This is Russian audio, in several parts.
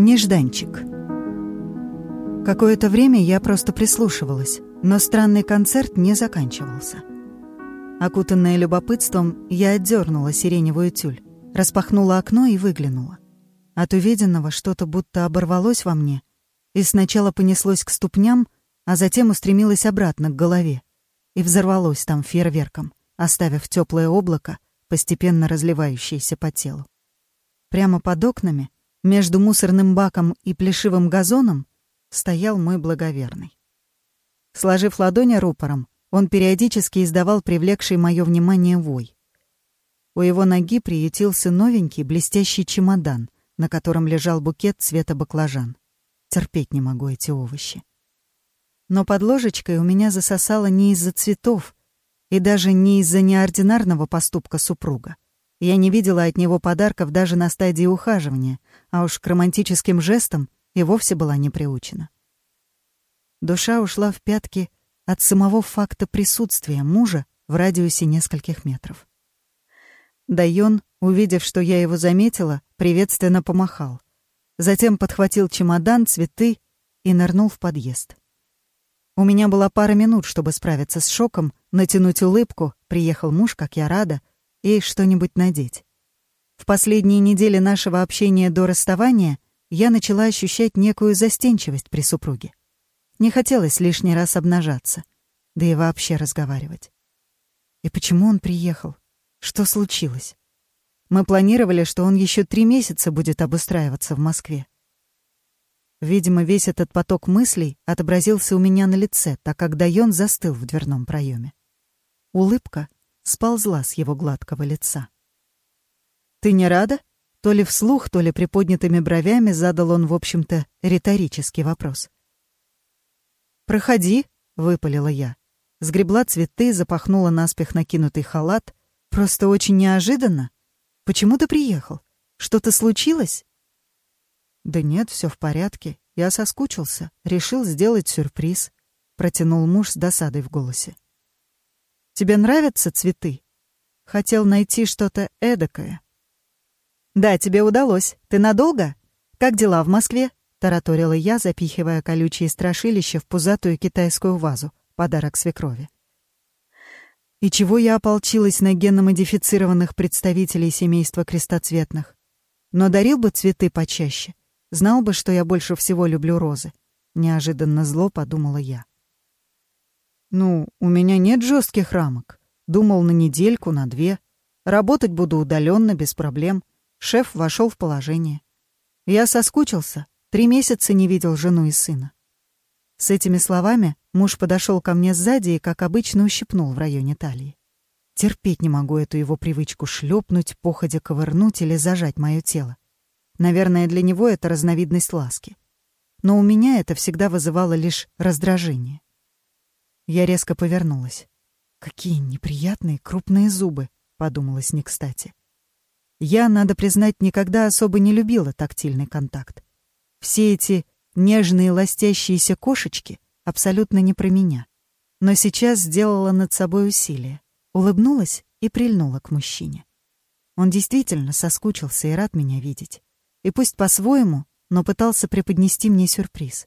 Нежданчик. Какое-то время я просто прислушивалась, но странный концерт не заканчивался. Окутанная любопытством, я отдернула сиреневую тюль, распахнула окно и выглянула. От увиденного что-то будто оборвалось во мне и сначала понеслось к ступням, а затем устремилось обратно к голове и взорвалось там фейерверком, оставив теплое облако, постепенно разливающееся по телу. Прямо под окнами, между мусорным баком и плешивым газоном, стоял мой благоверный. Сложив ладони рупором, он периодически издавал привлекший мое внимание вой. У его ноги приютился новенький блестящий чемодан, на котором лежал букет цвета баклажан. Терпеть не могу эти овощи. Но под ложечкой у меня засосало не из-за цветов и даже не из-за неординарного поступка супруга. Я не видела от него подарков даже на стадии ухаживания, а уж к романтическим жестам и вовсе была не приучена. Душа ушла в пятки от самого факта присутствия мужа в радиусе нескольких метров. Дайон, увидев, что я его заметила, приветственно помахал. Затем подхватил чемодан, цветы и нырнул в подъезд. У меня была пара минут, чтобы справиться с шоком, натянуть улыбку, приехал муж, как я рада, и что-нибудь надеть. В последние недели нашего общения до расставания я начала ощущать некую застенчивость при супруге. Не хотелось лишний раз обнажаться, да и вообще разговаривать. И почему он приехал? Что случилось? Мы планировали, что он еще три месяца будет обустраиваться в Москве. Видимо, весь этот поток мыслей отобразился у меня на лице, так как Дайон застыл в дверном проеме. Улыбка сползла с его гладкого лица. «Ты не рада?» То ли вслух, то ли приподнятыми бровями задал он, в общем-то, риторический вопрос. «Проходи», — выпалила я. Сгребла цветы, запахнула наспех накинутый халат. «Просто очень неожиданно. Почему ты приехал? Что-то случилось?» «Да нет, все в порядке. Я соскучился. Решил сделать сюрприз», — протянул муж с досадой в голосе. «Тебе нравятся цветы? Хотел найти что-то эдакое». «Да, тебе удалось. Ты надолго? Как дела в Москве?» — тараторила я, запихивая колючие страшилища в пузатую китайскую вазу, подарок свекрови. И чего я ополчилась на генно-модифицированных представителей семейства крестоцветных? Но дарил бы цветы почаще, знал бы, что я больше всего люблю розы. Неожиданно зло подумала я. Ну, у меня нет жестких рамок. Думал на недельку, на две. Работать буду удаленно, без проблем. Шеф вошел в положение. Я соскучился, Три месяца не видел жену и сына. С этими словами муж подошел ко мне сзади и, как обычно, ущипнул в районе талии. Терпеть не могу эту его привычку шлепнуть, походя ковырнуть или зажать мое тело. Наверное, для него это разновидность ласки. Но у меня это всегда вызывало лишь раздражение. Я резко повернулась. «Какие неприятные крупные зубы», — подумалось не кстати. Я, надо признать, никогда особо не любила тактильный контакт. Все эти нежные ластящиеся кошечки абсолютно не про меня. Но сейчас сделала над собой усилие, улыбнулась и прильнула к мужчине. Он действительно соскучился и рад меня видеть. И пусть по-своему, но пытался преподнести мне сюрприз.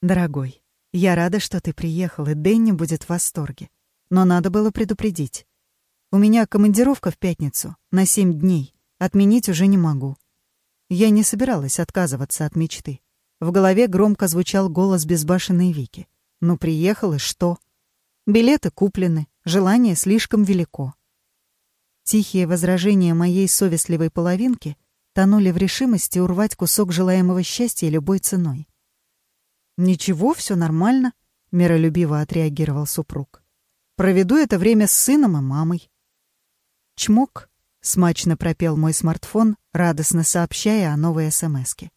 «Дорогой, я рада, что ты приехал, и Дэнни будет в восторге. Но надо было предупредить. У меня командировка в пятницу на семь дней. Отменить уже не могу. Я не собиралась отказываться от мечты. В голове громко звучал голос безбашенной Вики. «Ну, приехал и что?» Билеты куплены, желание слишком велико. Тихие возражения моей совестливой половинки тонули в решимости урвать кусок желаемого счастья любой ценой. «Ничего, все нормально», — миролюбиво отреагировал супруг. «Проведу это время с сыном и мамой». Чмок — смачно пропел мой смартфон, радостно сообщая о новой СМСке.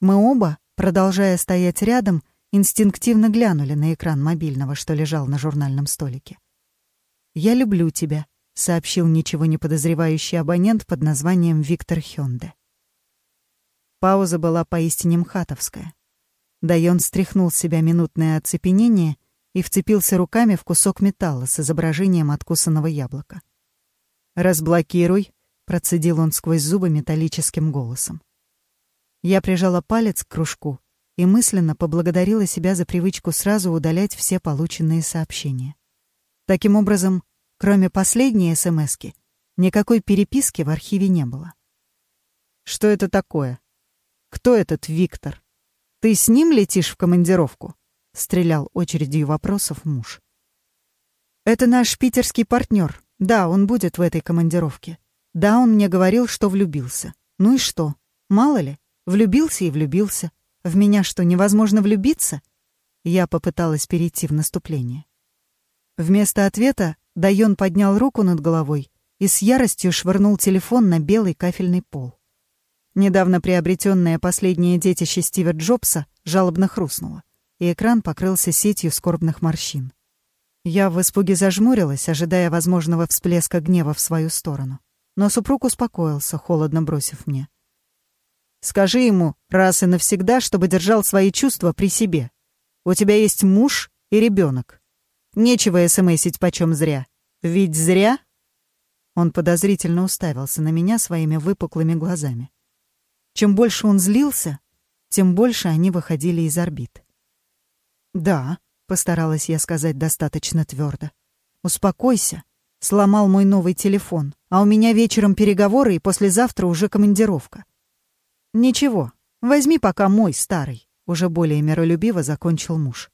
Мы оба, продолжая стоять рядом, инстинктивно глянули на экран мобильного, что лежал на журнальном столике. «Я люблю тебя», — сообщил ничего не подозревающий абонент под названием Виктор Хёнде. Пауза была поистине мхатовская. Дайон стряхнул с себя минутное оцепенение и вцепился руками в кусок металла с изображением откусанного яблока. «Разблокируй», — процедил он сквозь зубы металлическим голосом. Я прижала палец к кружку и мысленно поблагодарила себя за привычку сразу удалять все полученные сообщения. Таким образом, кроме последней СМСки, никакой переписки в архиве не было. «Что это такое? Кто этот Виктор? Ты с ним летишь в командировку?» — стрелял очередью вопросов муж. «Это наш питерский партнер. Да, он будет в этой командировке. Да, он мне говорил, что влюбился. Ну и что? Мало ли, влюбился и влюбился. В меня что, невозможно влюбиться? Я попыталась перейти в наступление. Вместо ответа Дайон поднял руку над головой и с яростью швырнул телефон на белый кафельный пол. Недавно приобретенное последнее детище Стива Джобса жалобно хрустнуло, и экран покрылся сетью скорбных морщин. Я в испуге зажмурилась, ожидая возможного всплеска гнева в свою сторону. Но супруг успокоился, холодно бросив мне. Скажи ему раз и навсегда, чтобы держал свои чувства при себе. У тебя есть муж и ребенок. Нечего смсить почем зря. Ведь зря...» Он подозрительно уставился на меня своими выпуклыми глазами. Чем больше он злился, тем больше они выходили из орбит. «Да», — постаралась я сказать достаточно твердо. «Успокойся. Сломал мой новый телефон, а у меня вечером переговоры и послезавтра уже командировка. «Ничего, возьми пока мой старый», — уже более миролюбиво закончил муж.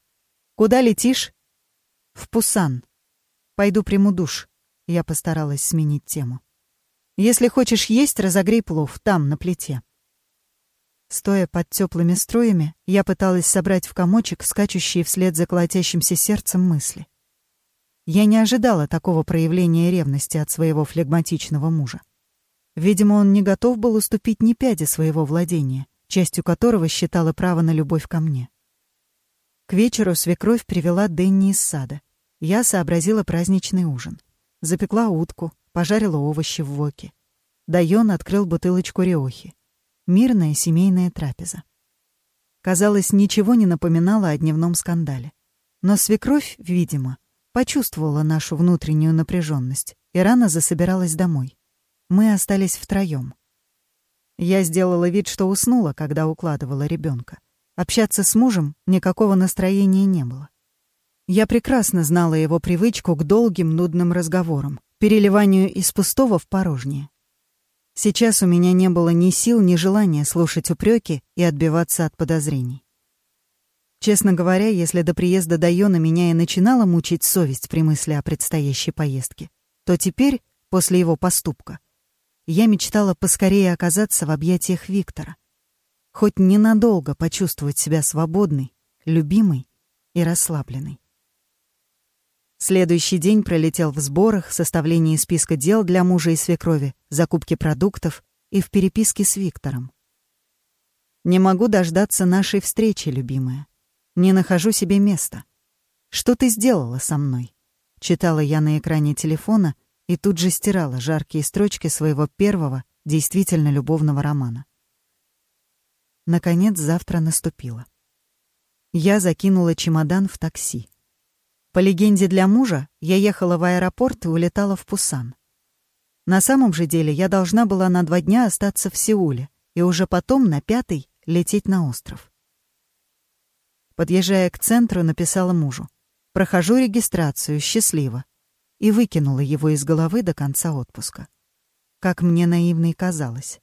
«Куда летишь?» «В Пусан. Пойду приму душ». Я постаралась сменить тему. «Если хочешь есть, разогрей плов там, на плите». Стоя под теплыми струями, я пыталась собрать в комочек скачущие вслед за колотящимся сердцем мысли. Я не ожидала такого проявления ревности от своего флегматичного мужа. Видимо, он не готов был уступить ни пяди своего владения, частью которого считала право на любовь ко мне. К вечеру свекровь привела Дэнни из сада. Я сообразила праздничный ужин. Запекла утку, пожарила овощи в воке. Дайон открыл бутылочку риохи. Мирная семейная трапеза. Казалось, ничего не напоминало о дневном скандале. Но свекровь, видимо, почувствовала нашу внутреннюю напряженность и рано засобиралась домой. Мы остались втроем. Я сделала вид, что уснула, когда укладывала ребенка. Общаться с мужем никакого настроения не было. Я прекрасно знала его привычку к долгим нудным разговорам, переливанию из пустого в порожнее. Сейчас у меня не было ни сил, ни желания слушать упреки и отбиваться от подозрений. Честно говоря, если до приезда Дайона меня и начинала мучить совесть при мысли о предстоящей поездке, то теперь, после его поступка, я мечтала поскорее оказаться в объятиях Виктора. Хоть ненадолго почувствовать себя свободной, любимой и расслабленной. Следующий день пролетел в сборах, составлении списка дел для мужа и свекрови, закупке продуктов и в переписке с Виктором. «Не могу дождаться нашей встречи, любимая. Не нахожу себе места. Что ты сделала со мной?» Читала я на экране телефона — и тут же стирала жаркие строчки своего первого, действительно любовного романа. Наконец завтра наступило. Я закинула чемодан в такси. По легенде для мужа, я ехала в аэропорт и улетала в Пусан. На самом же деле я должна была на два дня остаться в Сеуле и уже потом на пятый лететь на остров. Подъезжая к центру, написала мужу. «Прохожу регистрацию, счастливо и выкинула его из головы до конца отпуска. Как мне наивно и казалось.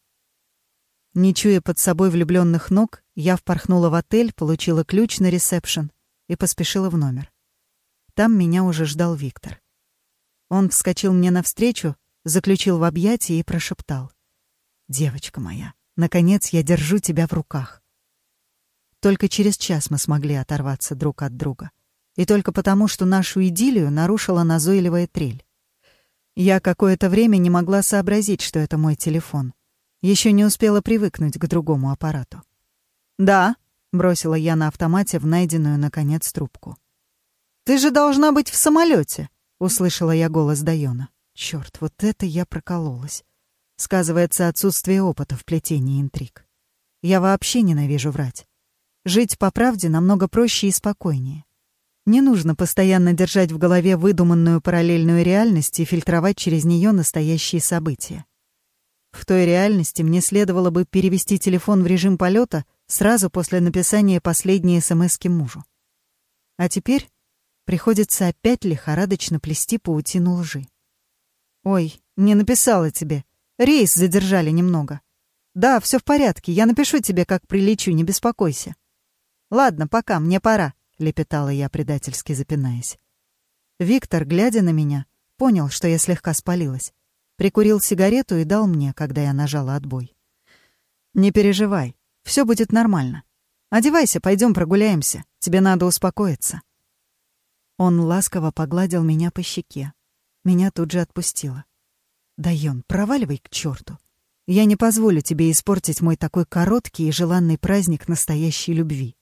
Не чуя под собой влюбленных ног, я впорхнула в отель, получила ключ на ресепшн и поспешила в номер. Там меня уже ждал Виктор. Он вскочил мне навстречу, заключил в объятия и прошептал. «Девочка моя, наконец я держу тебя в руках». Только через час мы смогли оторваться друг от друга — и только потому, что нашу идиллию нарушила назойливая трель. Я какое-то время не могла сообразить, что это мой телефон. Еще не успела привыкнуть к другому аппарату. «Да», — бросила я на автомате в найденную, наконец, трубку. «Ты же должна быть в самолете, услышала я голос Дайона. Черт, вот это я прокололась. Сказывается отсутствие опыта в плетении интриг. Я вообще ненавижу врать. Жить по правде намного проще и спокойнее. Не нужно постоянно держать в голове выдуманную параллельную реальность и фильтровать через нее настоящие события. В той реальности мне следовало бы перевести телефон в режим полета сразу после написания последней смс мужу. А теперь приходится опять лихорадочно плести паутину лжи. «Ой, не написала тебе. Рейс задержали немного. Да, все в порядке, я напишу тебе, как прилечу, не беспокойся». «Ладно, пока, мне пора», — лепетала я, предательски запинаясь. Виктор, глядя на меня, понял, что я слегка спалилась. Прикурил сигарету и дал мне, когда я нажала отбой. «Не переживай, все будет нормально. Одевайся, пойдем прогуляемся. Тебе надо успокоиться». Он ласково погладил меня по щеке. Меня тут же отпустило. «Дайон, проваливай к черту. Я не позволю тебе испортить мой такой короткий и желанный праздник настоящей любви.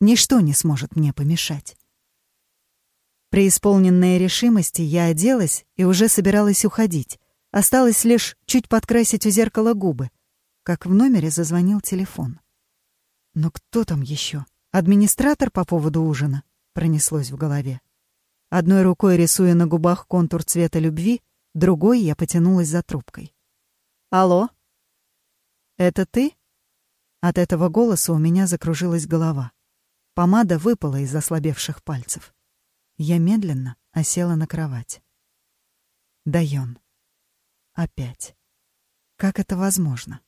Ничто не сможет мне помешать». Преисполненная решимости, я оделась и уже собиралась уходить. Осталось лишь чуть подкрасить у зеркала губы, как в номере зазвонил телефон. «Но кто там еще? Администратор по поводу ужина?» — пронеслось в голове. Одной рукой рисуя на губах контур цвета любви, другой я потянулась за трубкой. «Алло? Это ты?» От этого голоса у меня закружилась голова. Помада выпала из ослабевших пальцев. Я медленно осела на кровать. Дайон. Опять. Как это возможно?